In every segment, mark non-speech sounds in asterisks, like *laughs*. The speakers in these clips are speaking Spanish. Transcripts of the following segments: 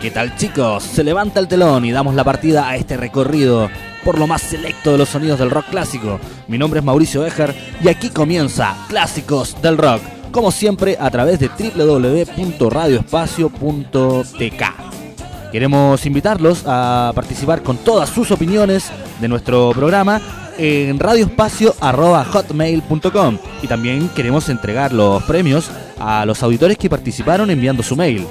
¿Qué tal chicos? Se levanta el telón y damos la partida a este recorrido por lo más selecto de los sonidos del rock clásico. Mi nombre es Mauricio Eger y aquí comienza Clásicos del Rock, como siempre a través de www.radioespacio.tk. Queremos invitarlos a participar con todas sus opiniones de nuestro programa en radioespacio.hotmail.com y también queremos entregar los premios a los auditores que participaron enviando su mail.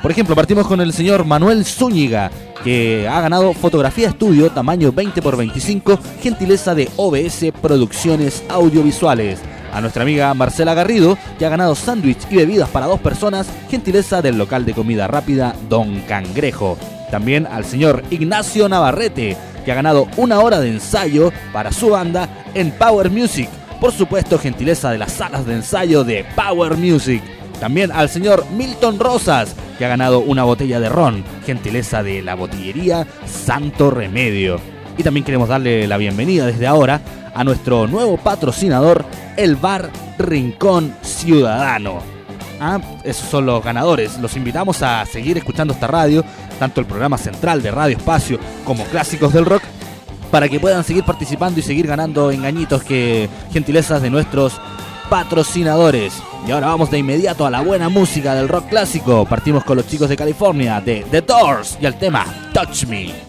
Por ejemplo, partimos con el señor Manuel Zúñiga, que ha ganado fotografía estudio tamaño 20x25, gentileza de OBS Producciones Audiovisuales. A nuestra amiga Marcela Garrido, que ha ganado sándwich y bebidas para dos personas, gentileza del local de comida rápida Don Cangrejo. También al señor Ignacio Navarrete, que ha ganado una hora de ensayo para su banda en Power Music. Por supuesto, gentileza de las salas de ensayo de Power Music. También al señor Milton Rosas, que ha ganado una botella de ron, gentileza de la botillería Santo Remedio. Y también queremos darle la bienvenida desde ahora a nuestro nuevo patrocinador, el Bar Rincón Ciudadano. Ah, esos son los ganadores. Los invitamos a seguir escuchando esta radio, tanto el programa central de Radio Espacio como Clásicos del Rock, para que puedan seguir participando y seguir ganando engañitos que gentilezas de nuestros patrocinadores. Y ahora vamos de inmediato a la buena música del rock clásico. Partimos con los chicos de California de The Doors y el tema Touch Me.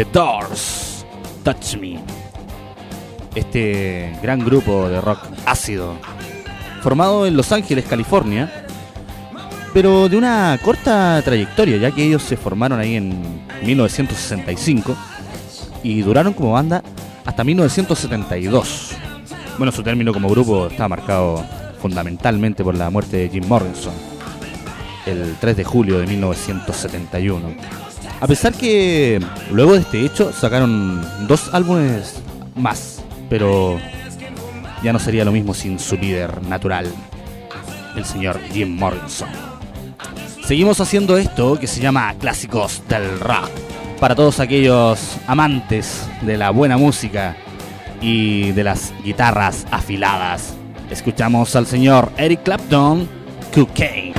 The Doors. Touch Me. Este gran grupo de rock ácido, formado en Los Ángeles, California, pero de una corta trayectoria, ya que ellos se formaron ahí en 1965 y duraron como banda hasta 1972. Bueno, su término como grupo está marcado fundamentalmente por la muerte de Jim Morrison el 3 de julio de 1971. A pesar que luego de este hecho sacaron dos álbumes más, pero ya no sería lo mismo sin su líder natural, el señor Jim Morrison. Seguimos haciendo esto que se llama Clásicos del Rock. Para todos aquellos amantes de la buena música y de las guitarras afiladas, escuchamos al señor Eric Clapton, Cocaine.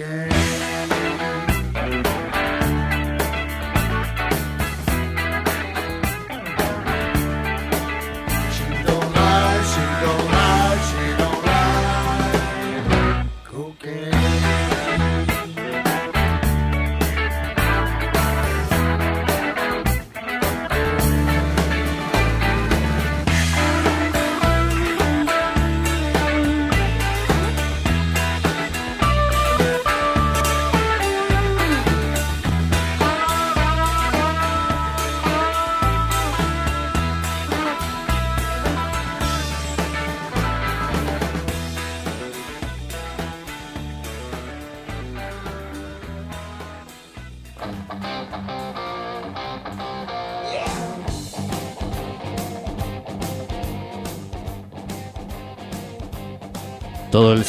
Cocaine.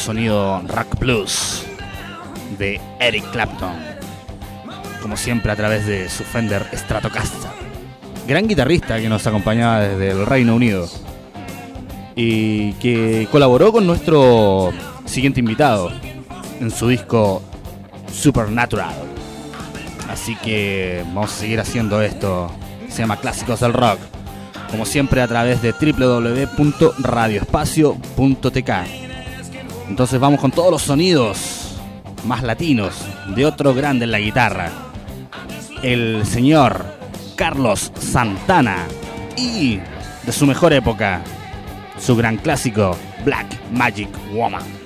Sonido rock blues de Eric Clapton. Como siempre a través de su Fender Stratocaster. Gran guitarrista que nos acompañaba desde el Reino Unido. Y que colaboró con nuestro siguiente invitado en su disco Supernatural. Así que vamos a seguir haciendo esto. Se llama Clásicos del Rock. Como siempre a través de www.radioespacio.tk Entonces vamos con todos los sonidos más latinos de otro grande en la guitarra. El señor Carlos Santana. Y de su mejor época, su gran clásico, Black Magic Woman.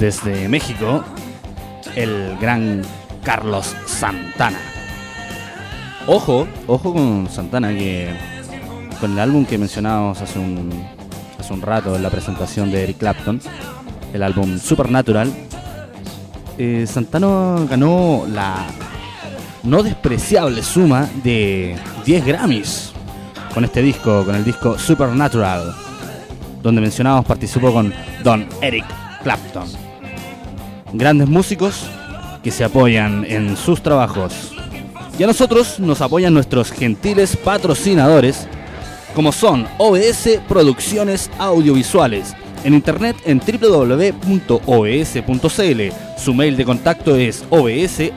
Desde México, el gran Carlos Santana. Ojo, ojo con Santana que con el álbum que mencionábamos hace un, hace un rato en la presentación de Eric Clapton, el álbum Supernatural, eh, Santana ganó la no despreciable suma de 10 Grammys con este disco, con el disco Supernatural, donde mencionábamos participó con Don Eric Clapton. Grandes músicos que se apoyan en sus trabajos. Y a nosotros nos apoyan nuestros gentiles patrocinadores, como son OBS Producciones Audiovisuales, en internet en www.obs.cl. Su mail de contacto es obs.obs.cl.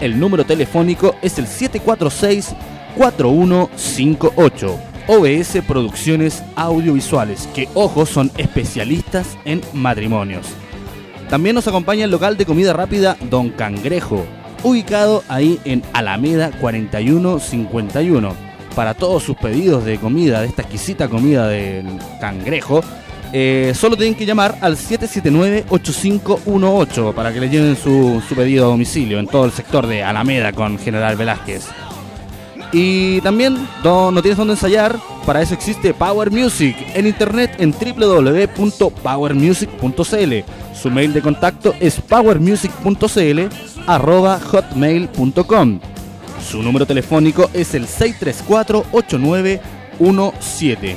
El número telefónico es el 746-4158. OBS Producciones Audiovisuales, que ojo son especialistas en matrimonios. También nos acompaña el local de comida rápida Don Cangrejo, ubicado ahí en Alameda 4151 para todos sus pedidos de comida, de esta exquisita comida del cangrejo, eh, solo tienen que llamar al 779-8518 para que le lleven su, pedido a domicilio en todo el sector de Alameda con General Velázquez. Y también no, no, tienes dónde ensayar, para eso existe Power Music en internet en www.powermusic.cl. Su mail de contacto es powermusic.cl arroba hotmail.com. Su número telefónico es el 634-8917.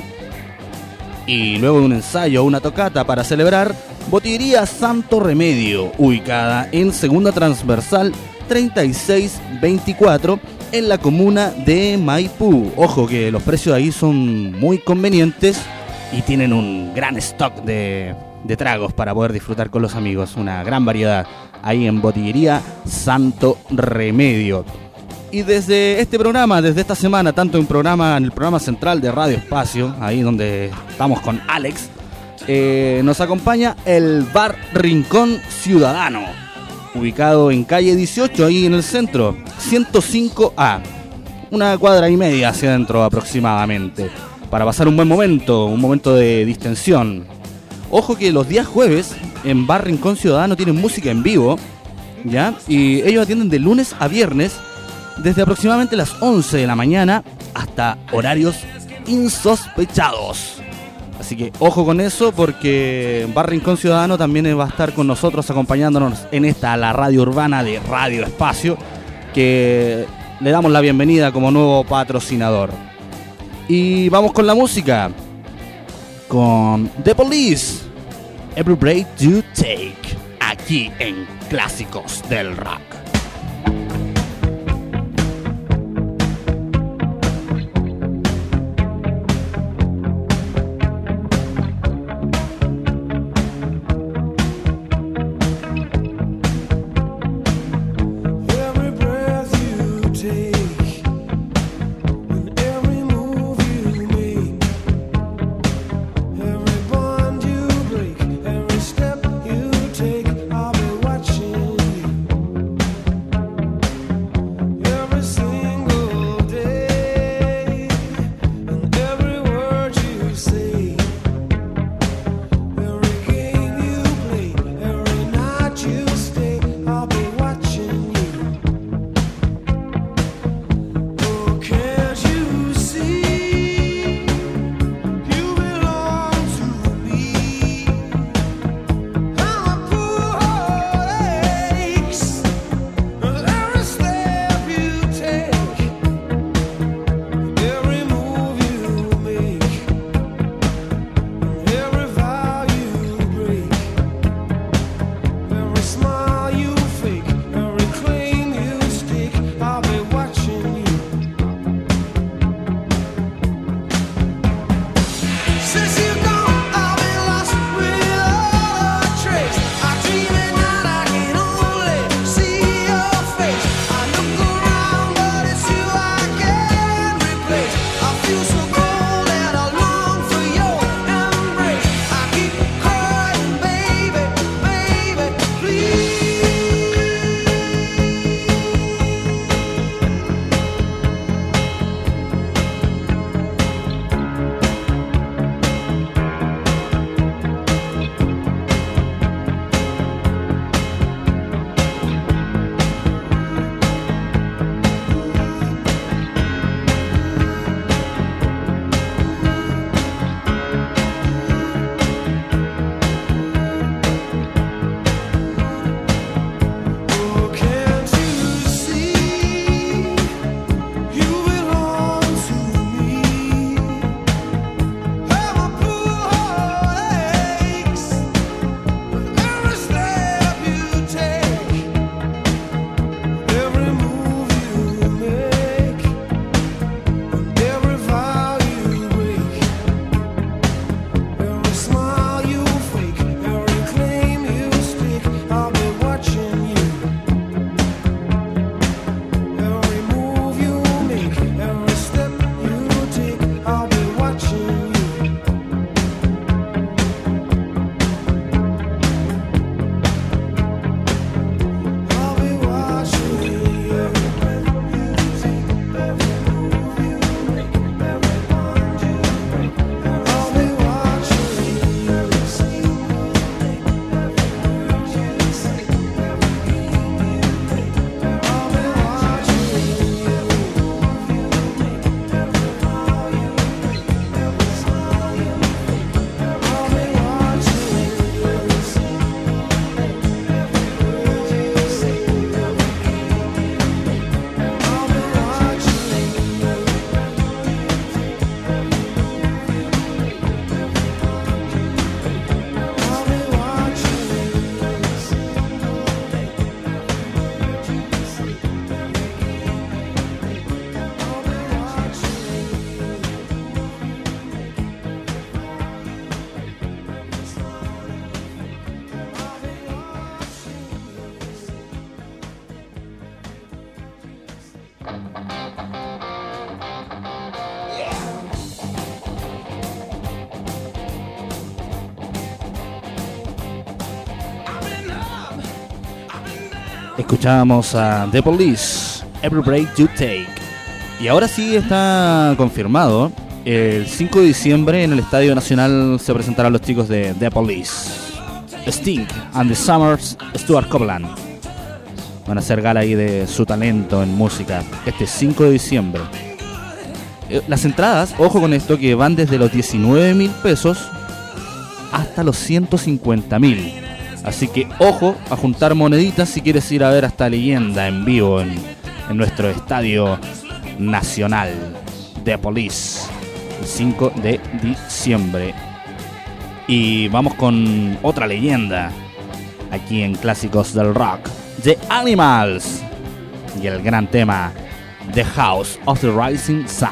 Y luego de un ensayo o una tocata para celebrar, Botillería Santo Remedio, ubicada en Segunda Transversal 3624 en la comuna de Maipú. Ojo que los precios ahí son muy convenientes y tienen un gran stock de, tragos para poder disfrutar con los amigos. Una gran variedad ahí en Botillería Santo Remedio. Y desde este programa, desde esta semana, tanto en, programa, en el programa central de Radio Espacio, ahí donde estamos con Alex, eh, nos acompaña el Bar Rincón Ciudadano, ubicado en calle 18, ahí en el centro, 105A, una cuadra y media hacia adentro aproximadamente, para pasar un buen momento, un momento de distensión. Ojo que los días jueves en Bar Rincón Ciudadano tienen música en vivo, ¿ya? Y ellos atienden de lunes a viernes desde aproximadamente las 11 de la mañana hasta horarios insospechados. Así que ojo con eso porque Bar Rincón Ciudadano también va a estar con nosotros acompañándonos en esta, la radio urbana de Radio Espacio, que le damos la bienvenida como nuevo patrocinador. Y vamos con la música, con The Police, Every Break You Take, aquí en Clásicos del Rock. Escuchábamos a The Police, Every Break You Take. Y ahora sí está confirmado. El 5 de diciembre en el Estadio Nacional se presentarán los chicos de The Police. Sting and the Summers, Stuart Copeland. Van a hacer gala ahí de su talento en música este 5 de diciembre. Eh, Las entradas, ojo con esto, que van desde los 19 mil pesos hasta los 150 mil. Así que ojo a juntar moneditas si quieres ir a ver hasta leyenda en vivo en, en nuestro estadio nacional de Police el 5 de diciembre. Y vamos con otra leyenda aquí en Clásicos del Rock: The Animals y el gran tema The House of the Rising Sun.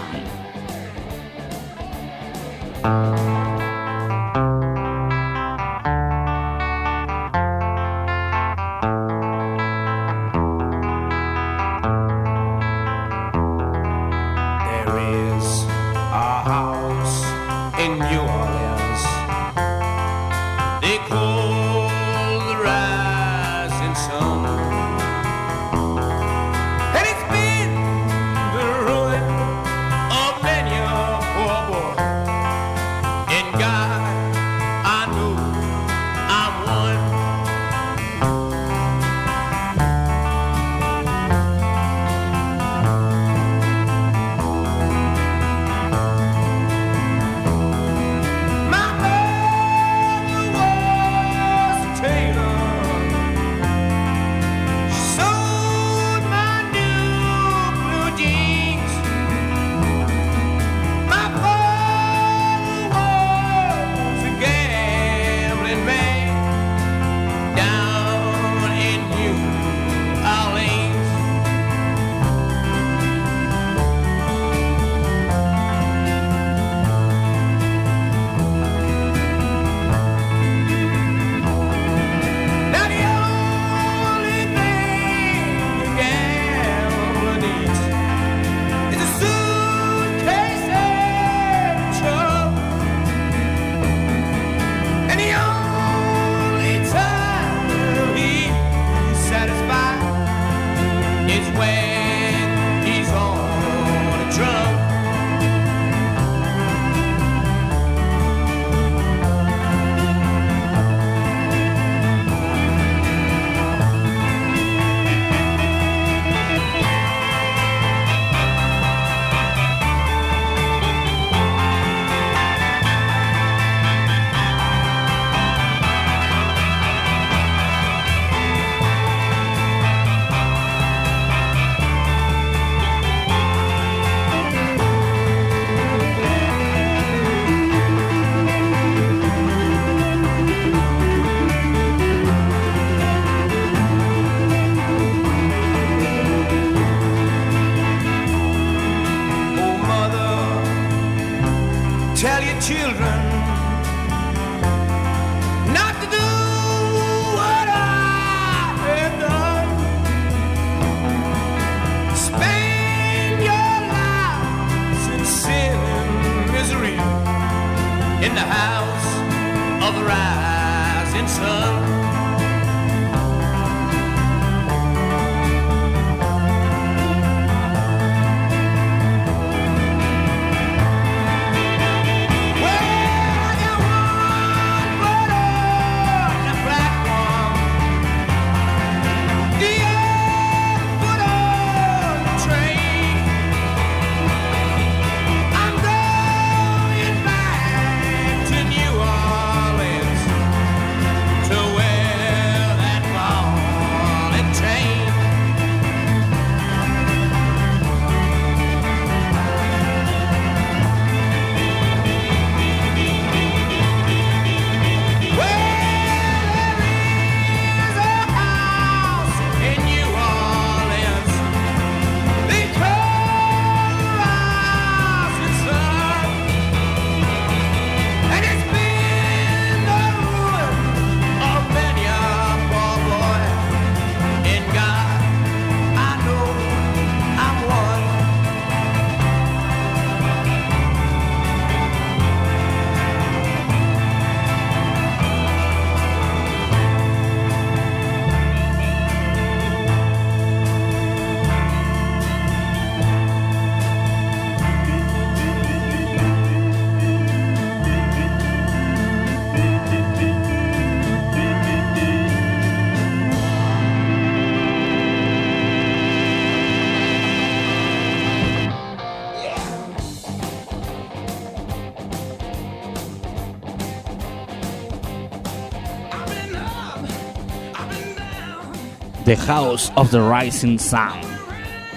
House of the Rising Sun,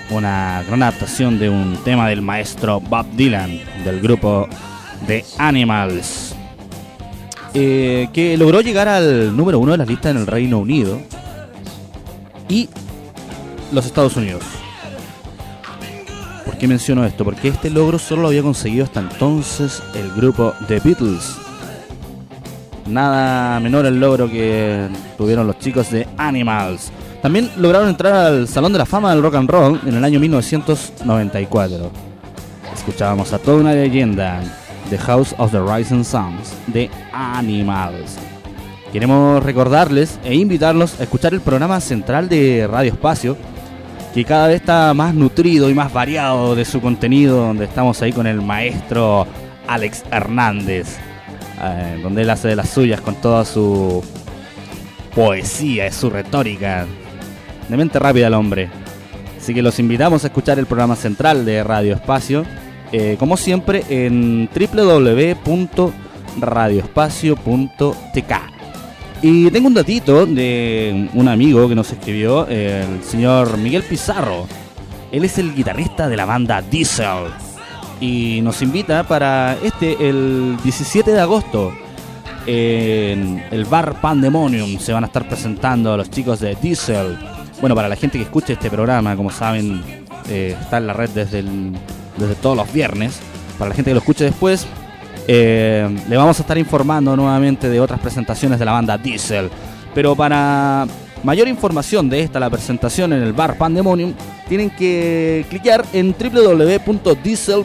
una gran adaptación de un tema del maestro Bob Dylan del grupo The Animals, eh, que logró llegar al número uno de las listas en el Reino Unido y los Estados Unidos. ¿Por qué menciono esto? Porque este logro solo lo había conseguido hasta entonces el grupo The Beatles. Nada menor el logro que tuvieron los chicos de Animals. También lograron entrar al Salón de la Fama del Rock and Roll en el año 1994. Escuchábamos a toda una leyenda, The House of the Rising Suns, de Animals. Queremos recordarles e invitarlos a escuchar el programa central de Radio Espacio, que cada vez está más nutrido y más variado de su contenido, donde estamos ahí con el maestro Alex Hernández, eh, donde él hace de las suyas con toda su poesía, su retórica. De mente rápida el hombre. Así que los invitamos a escuchar el programa central de Radio Espacio, eh, como siempre en www.radioespacio.tk. Y tengo un datito de un amigo que nos escribió, el señor Miguel Pizarro. Él es el guitarrista de la banda Diesel. Y nos invita para este, el 17 de agosto, en el bar Pandemonium. Se van a estar presentando los chicos de Diesel. Bueno, para la gente que escuche este programa, como saben, eh, está en la red desde, desde todos los viernes. Para la gente que lo escuche después, eh, le vamos a estar informando nuevamente de otras presentaciones de la banda Diesel. Pero para mayor información de esta, la presentación en el bar Pandemonium, tienen que cliquear en www.diesel.cl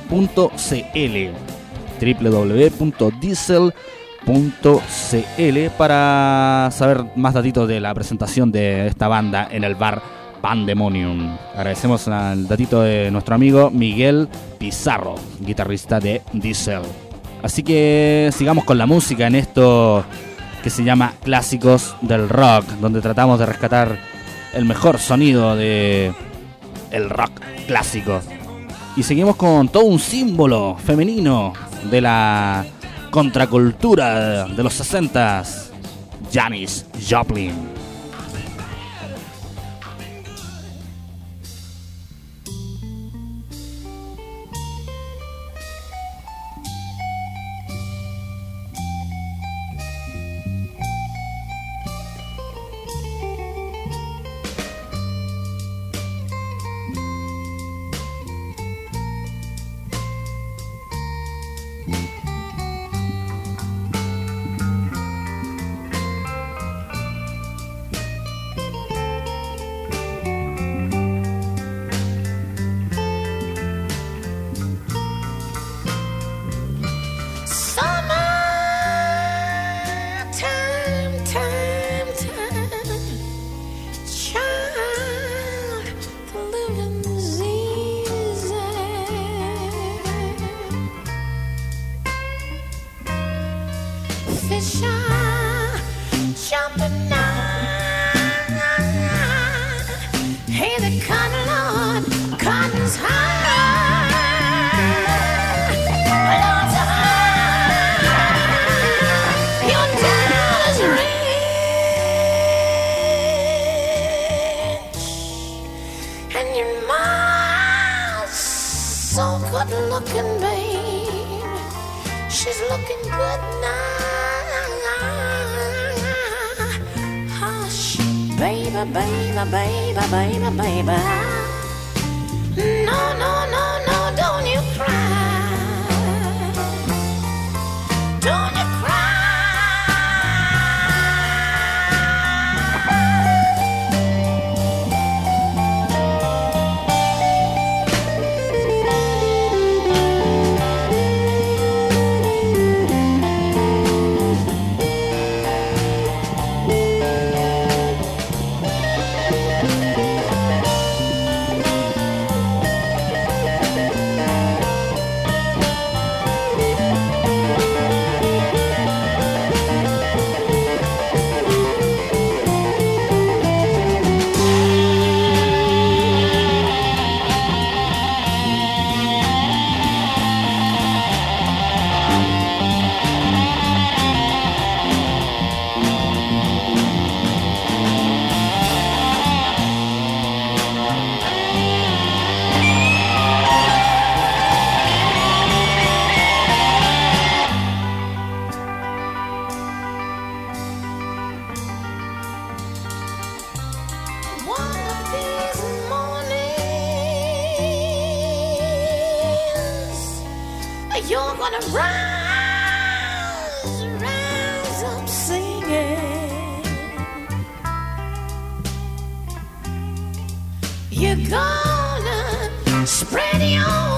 www.diesel.cl para saber más datitos de la presentación de esta banda en el bar Pandemonium. Agradecemos al datito de nuestro amigo Miguel Pizarro, guitarrista de Diesel. Así que sigamos con la música en esto que se llama Clásicos del Rock, donde tratamos de rescatar el mejor sonido de el rock clásico. Y seguimos con todo un símbolo femenino de la contracultura de los 60s, Janis Joplin. You're gonna rise, rise up singing. You're gonna spread your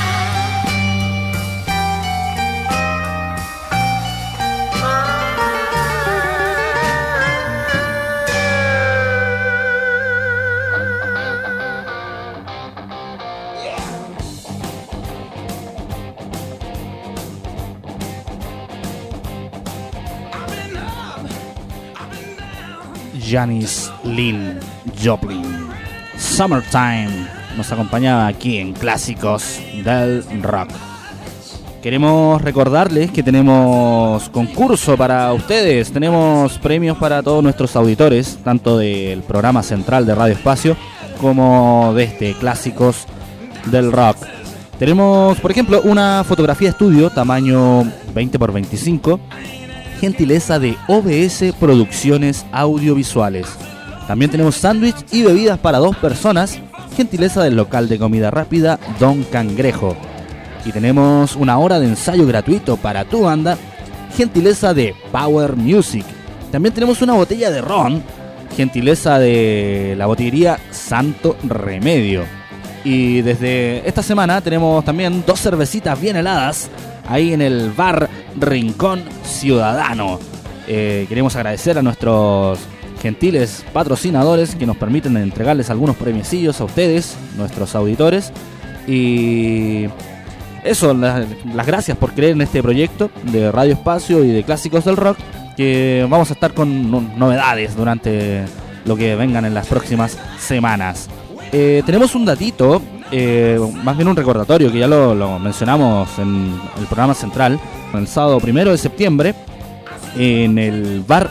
Janis Lynn Joplin. Summertime nos acompañaba aquí en Clásicos del Rock. Queremos recordarles que tenemos concurso para ustedes, tenemos premios para todos nuestros auditores, tanto del programa central de Radio Espacio como de este Clásicos del Rock. Tenemos, por ejemplo, una fotografía estudio tamaño 20 x 25 gentileza de OBS Producciones Audiovisuales. También tenemos sándwich y bebidas para dos personas, gentileza del local de comida rápida Don Cangrejo. Y tenemos una hora de ensayo gratuito para tu banda, gentileza de Power Music. También tenemos una botella de ron, gentileza de la botillería Santo Remedio. Y desde esta semana tenemos también dos cervecitas bien heladas ahí en el bar Rincón Ciudadano. Eh, queremos agradecer a nuestros gentiles patrocinadores que nos permiten entregarles algunos premiecillos a ustedes, nuestros auditores. Y eso, la- las gracias por creer en este proyecto de Radio Espacio y de Clásicos del Rock, que vamos a estar con no- novedades durante lo que vengan en las próximas semanas. Eh, tenemos un datito, eh, más bien un recordatorio, que ya lo, mencionamos en el programa central, el sábado primero de septiembre, en el bar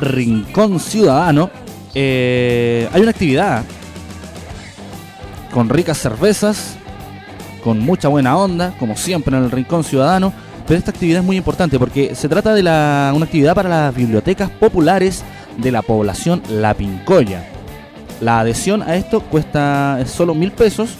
Rincón Ciudadano. eh, hay una actividad con ricas cervezas, con mucha buena onda, como siempre en el Rincón Ciudadano. Pero esta actividad es muy importante porque se trata de la- una actividad para las bibliotecas populares de la población La Pincoya. La adhesión a esto cuesta solo mil pesos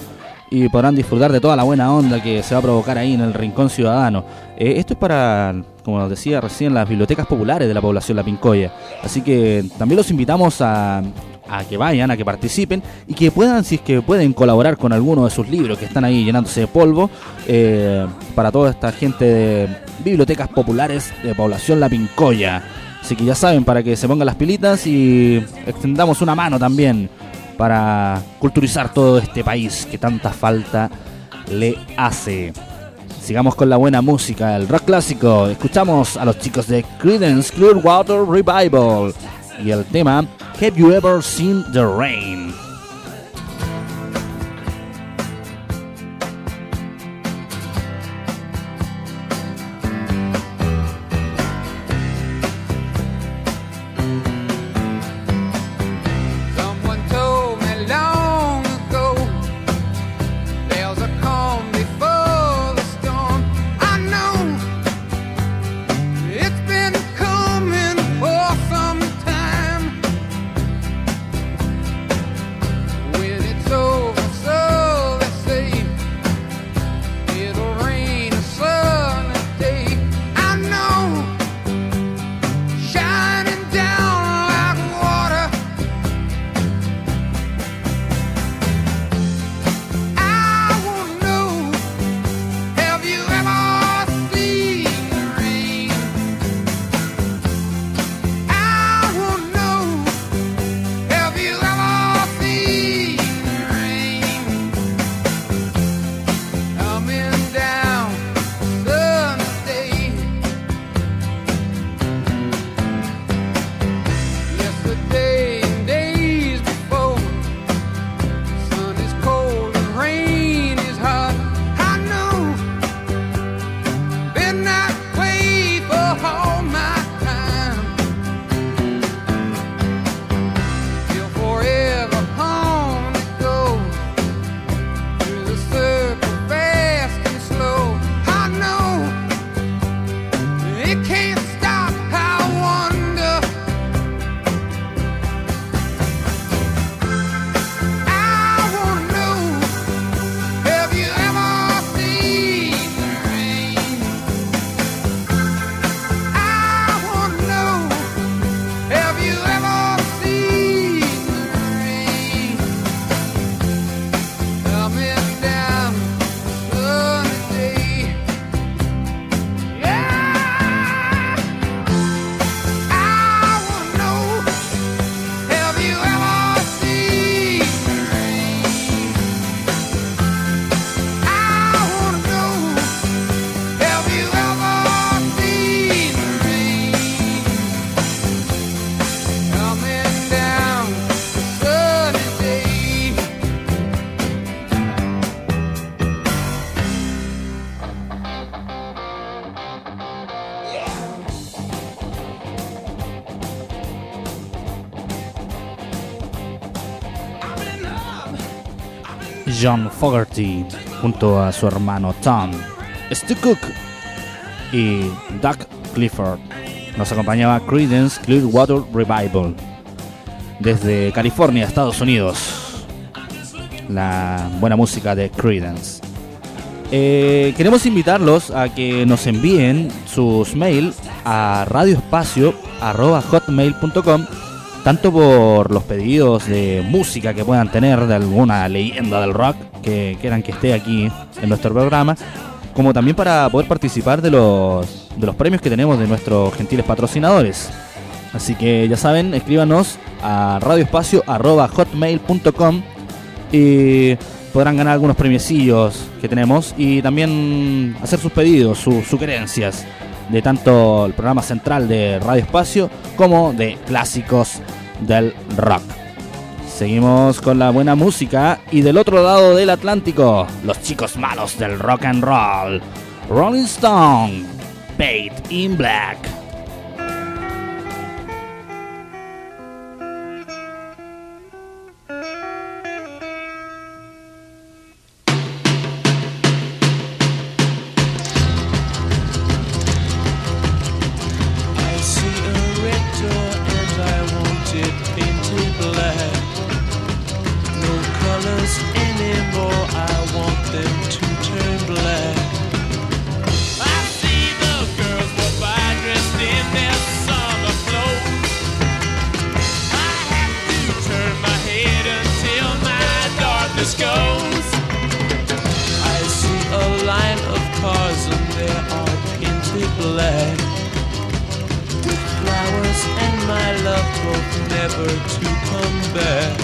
y podrán disfrutar de toda la buena onda que se va a provocar ahí en el Rincón Ciudadano. Eh, esto es para, como decía recién, las bibliotecas populares de la población La Pincoya. Así que también los invitamos a, a que vayan, a que participen y que puedan, si es que pueden, colaborar con alguno de sus libros que están ahí llenándose de polvo eh, para toda esta gente de bibliotecas populares de población La Pincoya. Así que ya saben, para que se pongan las pilitas y extendamos una mano también para culturizar todo este país que tanta falta le hace. Sigamos con la buena música, el rock clásico. Escuchamos a los chicos de Creedence Clearwater Revival y el tema Have You Ever Seen the Rain? John Fogerty junto a su hermano Tom, Stu Cook y Doug Clifford. Nos acompañaba Creedence Clearwater Revival desde California, Estados Unidos. La buena música de Creedence. Eh, queremos invitarlos a que nos envíen sus mail a radioespacio.hotmail.com tanto por los pedidos de música que puedan tener de alguna leyenda del rock que quieran que esté aquí en nuestro programa, como también para poder participar de los, de los premios que tenemos de nuestros gentiles patrocinadores. Así que ya saben, escríbanos a radioespacio.hotmail.com y podrán ganar algunos premiecillos que tenemos y también hacer sus pedidos, sus sugerencias de tanto el programa central de Radio Espacio como de clásicos del rock. Seguimos con la buena música y del otro lado del Atlántico, los chicos malos del rock and roll. Rolling Stone, Paid in Black. Never to come back.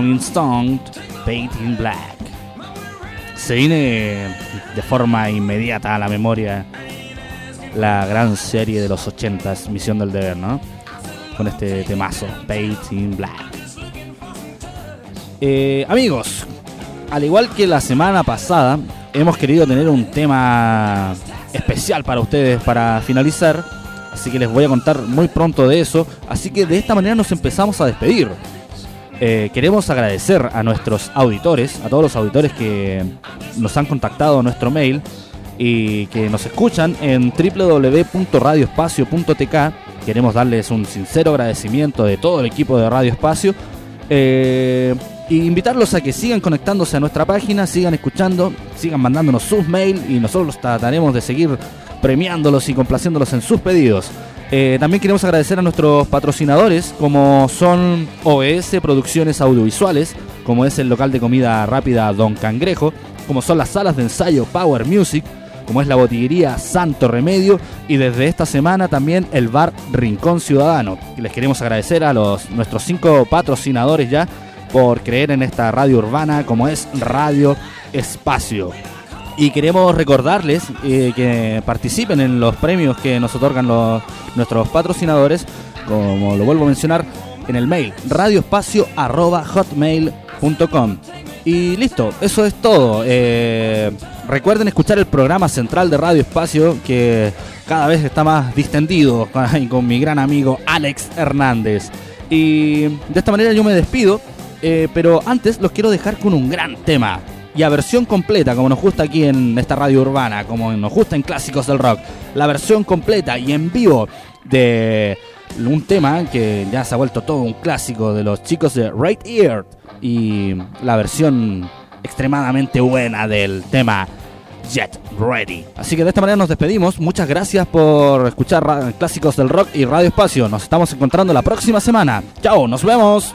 Rolling Stone, Paint in Black. Se viene de forma inmediata a la memoria la gran serie de los 80s, Misión del Deber, ¿no? Con este temazo, Paint in Black. Eh, amigos, al igual que la semana pasada, hemos querido tener un tema especial para ustedes para finalizar. Así que les voy a contar muy pronto de eso. Así que de esta manera nos empezamos a despedir. Eh, queremos agradecer a nuestros auditores, a todos los auditores que nos han contactado a nuestro mail y que nos escuchan en www.radioespacio.tk. Queremos darles un sincero agradecimiento de todo el equipo de Radio Espacio. Eh, y invitarlos a que sigan conectándose a nuestra página, sigan escuchando, sigan mandándonos sus mails y nosotros trataremos de seguir premiándolos y complaciéndolos en sus pedidos. Eh, también queremos agradecer a nuestros patrocinadores, como son OBS Producciones Audiovisuales, como es el local de comida rápida Don Cangrejo, como son las salas de ensayo Power Music, como es la botillería Santo Remedio y desde esta semana también el bar Rincón Ciudadano. Les queremos agradecer a los, nuestros cinco patrocinadores ya por creer en esta radio urbana como es Radio Espacio. Y queremos recordarles eh, que participen en los premios que nos otorgan los, nuestros patrocinadores, como lo vuelvo a mencionar, en el mail radioespacio.hotmail.com. Y listo, eso es todo. Eh, recuerden escuchar el programa central de Radio Espacio, que cada vez está más distendido *laughs* con, mi gran amigo Alex Hernández. Y de esta manera yo me despido, eh, pero antes los quiero dejar con un gran tema. Y a versión completa, como nos gusta aquí en esta radio urbana, como nos gusta en Clásicos del Rock. La versión completa y en vivo de un tema que ya se ha vuelto todo un clásico de los chicos de Right Ear. Y la versión extremadamente buena del tema Jet Ready. Así que de esta manera nos despedimos. Muchas gracias por escuchar Clásicos del Rock y Radio Espacio. Nos estamos encontrando la próxima semana. Chao, nos vemos.